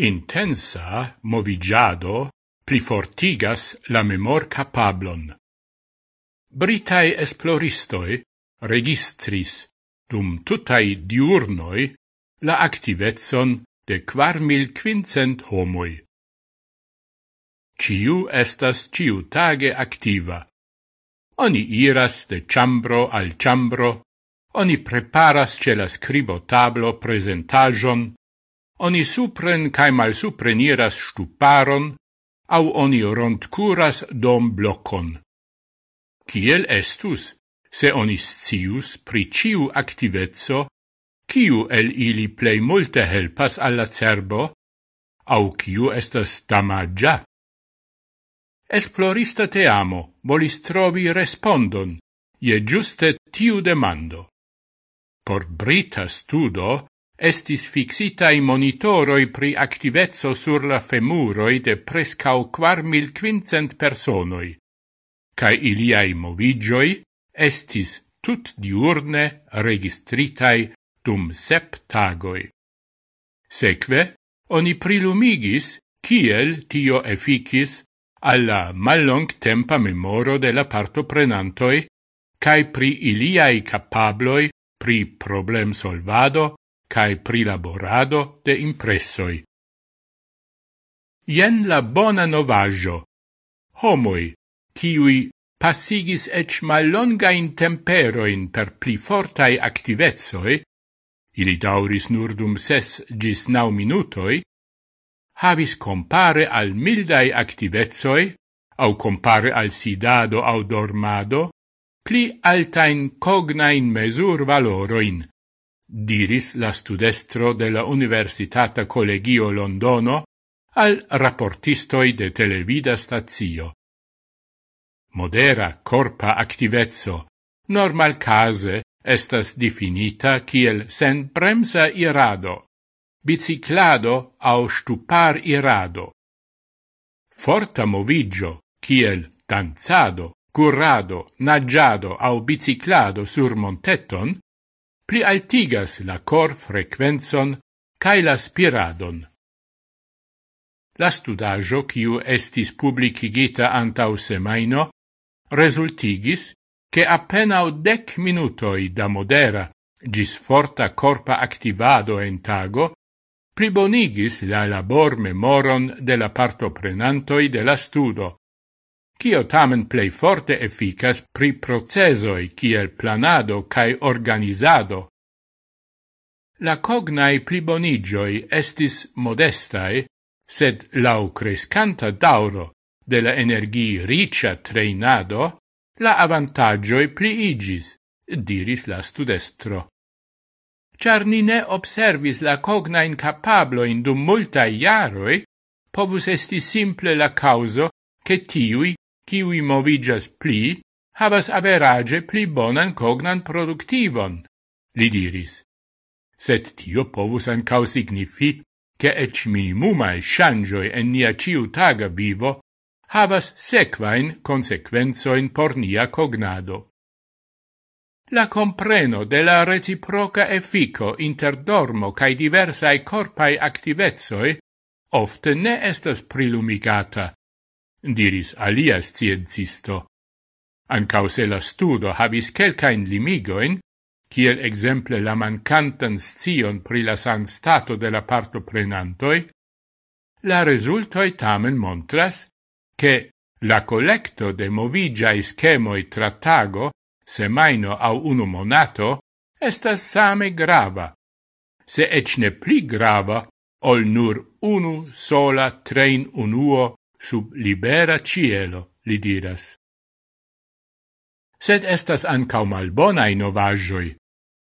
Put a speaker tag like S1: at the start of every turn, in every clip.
S1: Intensa movigiado plifortigas la memor capablon. Britae esploristoi registris dum tutai diurnoi la activetson de quar mil quincent homoi. Ciu estas ciu tage activa. Oni iras de chambro al chambro, oni preparas ce la scribo tablo presentajon oni supren cae malsupreniras stuparon, au oni rondcuras dom blocon. Ciel estus, se oni scius pri ciu activezzo, ciu el ili plei multe helpas alla cerbo, au ciu estas damagia. Esplorista te amo volis trovi respondon, je giuste tiu demando. Por brita studo estis fixitai monitoroi pri activezzo sur la femuroi de prescau quar mil quincent personoi, cae iliai movigioi estis tut diurne registritai dum sep tagoi. Seque, oni prilumigis kiel tio efficis alla mallong tempa memoro de la partoprenantoi cae pri iliai capabloi pri problem solvado cae prilaborado de impressoi. Ien la bona novajo. Homoi, kiui passigis ec mallongain temperoin per pli fortai activezoi, ili dauris nur dum ses gis nau minutoi, havis compare al mildai activezoi, au compare al sidado au dormado, pli altain cognain mesur valoroin diris la studestro de la Universitata Collegio Londono al rapportistoi de televida stazio. Modera corpa activezzo normal case estas definita kiel sen bremsa irado, biciclado au stupar irado. Forta movigio, kiel danzado, currado, naggiado au biciclado sur monteton, plialtigas la cor frequenzon cae la spiradon. La studajo, quiu estis publicigita antau semaino, resultigis che appenao dec minutoi da modera gis forta corpa activado en tago plibonigis la labor memoron de la partoprenantoi de la studo, cio tamen plei forte efficas pri procesoi kiel planado cae organizado. La cognai plibonigioi estis modestae, sed lau crescanta dauro de la energii ricia treinado, la avantagioi pliigis, diris la studestro. Char ni ne observis la cogna incapablo in dum multae iaroi, povus esti simple la causo che tiui kiwi movigas pli, havas average pli bonan cognan productivon, li diris. Sed tio povus ancau signifi che ec minimumae shangioi en nia ciutaga vivo havas sequain consequenzoin por nia cognado. La compreno de la reciproca effico inter dormo cae diversae corpae activezoi ofte ne estas prilumigata, diris alia sciencisto. Ancau se la studo habis quelcain limigoin, kiel exemple la mancantan scion pri la san stato de la parto prenantoi, la resultoi tamen montras che la collecto de movigiai schemoi trattago, semaino au unu monato, estas same grava, se ec ne pli grava, ol nur unu sola trein unuo sub libera cielo, li diras. Sed estas ancau malbonae novajoi.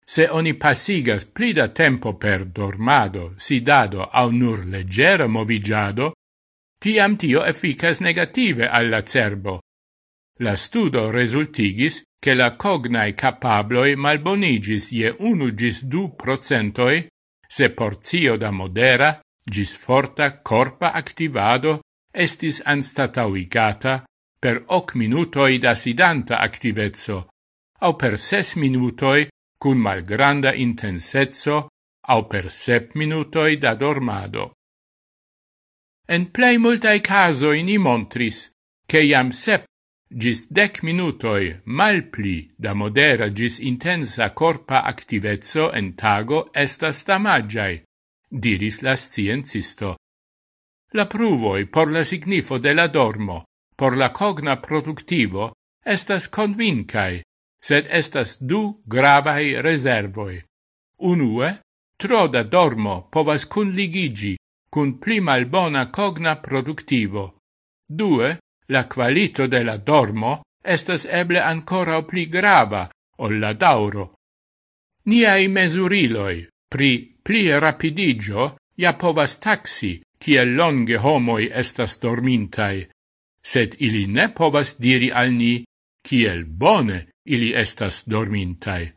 S1: Se oni passigas pli da tempo per dormado, sidado au nur leggera movigiado, tiam tio efficas negative alla cerbo. La studo resultigis che la cognae capabloi malbonigis je unu gis du procentoi, se porzio da modera, gis forta corpa activado estis anstatauigata per hoc minutoi da sidanta activezzo, au per ses minutoi cun malgranda intensezzo, au per sep minutoi da dormado. En plei multae casoi ni montris, che iam sep gis dec minutoi malpli da modera gis intensa corpa activezzo en tago estas damagiai, diris la sciencisto. La pruvoi por la signifo de la dormo, por la cogna productivo, estas convincai, sed estas du gravai reservoi. Unue, tro da dormo povas conligigi cun pli malbona cogna productivo. Due, la qualito de la dormo estas eble ancora pli grava ol la dauro. Niai mesuriloi pri pli rapidigio ja povas taxi kiel longe homoi estas dormintai, sed ili ne povas diri al ni, kiel bone ili estas dormintai.